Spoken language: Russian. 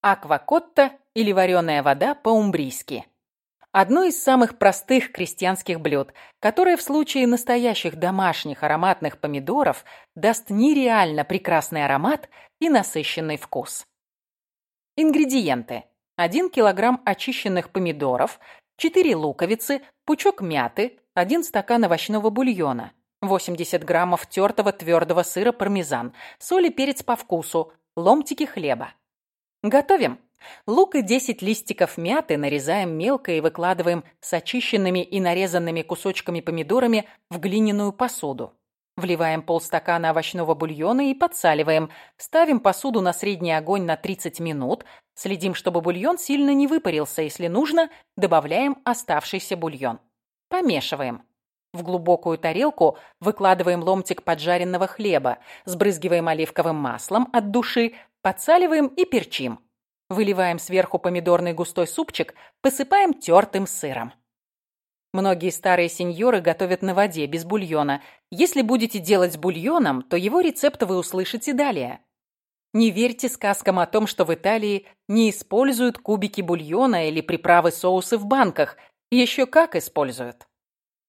Аквакотта или вареная вода по-умбрийски. Одно из самых простых крестьянских блюд, которое в случае настоящих домашних ароматных помидоров даст нереально прекрасный аромат и насыщенный вкус. Ингредиенты. 1 килограмм очищенных помидоров, 4 луковицы, пучок мяты, 1 стакан овощного бульона, 80 граммов тертого твердого сыра пармезан, соль и перец по вкусу, ломтики хлеба. Готовим. Лук и 10 листиков мяты нарезаем мелко и выкладываем с очищенными и нарезанными кусочками помидорами в глиняную посуду. Вливаем полстакана овощного бульона и подсаливаем. Ставим посуду на средний огонь на 30 минут. Следим, чтобы бульон сильно не выпарился. Если нужно, добавляем оставшийся бульон. Помешиваем. В глубокую тарелку выкладываем ломтик поджаренного хлеба, сбрызгиваем оливковым маслом от души, подсаливаем и перчим. Выливаем сверху помидорный густой супчик, посыпаем тертым сыром. Многие старые сеньоры готовят на воде, без бульона. Если будете делать с бульоном, то его рецепт вы услышите далее. Не верьте сказкам о том, что в Италии не используют кубики бульона или приправы соусы в банках. Еще как используют.